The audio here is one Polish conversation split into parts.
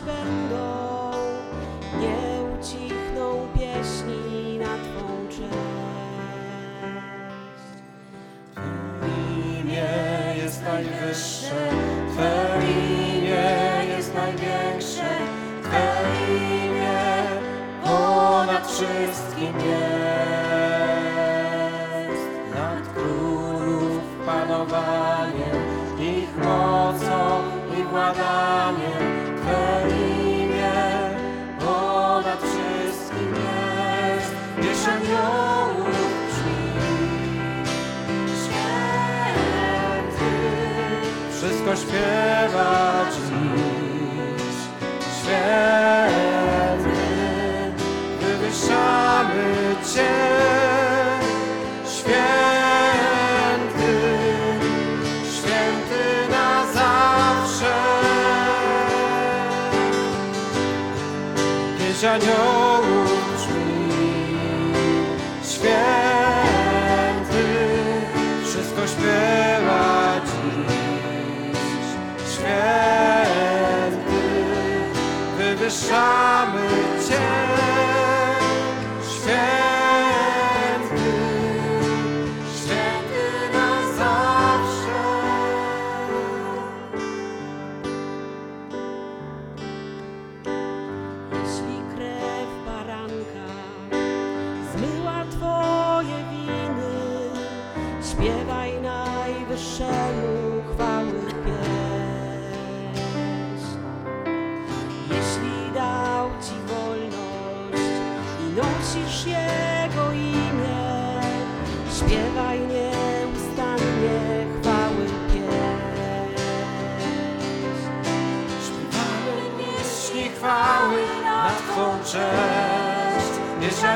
będą, nie ucichną pieśni na Twą cześć. imię jest najwyższe, Twe imię jest największe, Twe imię ponad wszystkim jest. Nad królów panowaniem, ich mocą i władaniem, Twe wszystkim jest. Święty, wszystko śpiewa dziś. Święty, wywyższamy Cię. Pieśń aniołów brzmi. Święty, wszystko śpiewa dziś. Święty, wywyższamy Cię. Zmyła Twoje winy, śpiewaj najwyższemu chwały pieśń. Jeśli dał Ci wolność i nosisz Jego imię, śpiewaj nieustannie chwały pieśń. Śpiewamy pieśni chwały na Twą cześć. Pieśń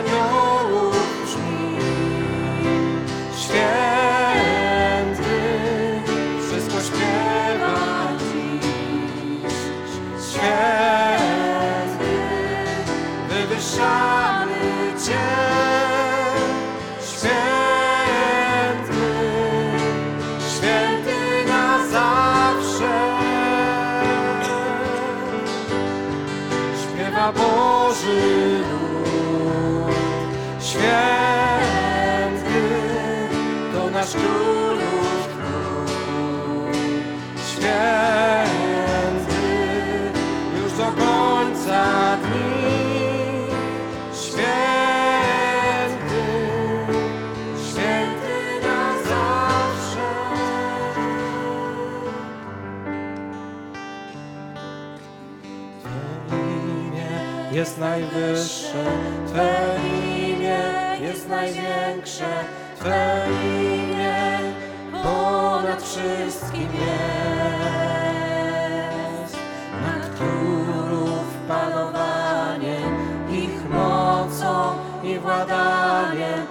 Boży lud. Święty jest najwyższe, Twe imię jest największe, Twe imię ponad wszystkim jest. Nad królów panowaniem, ich mocą i władaniem,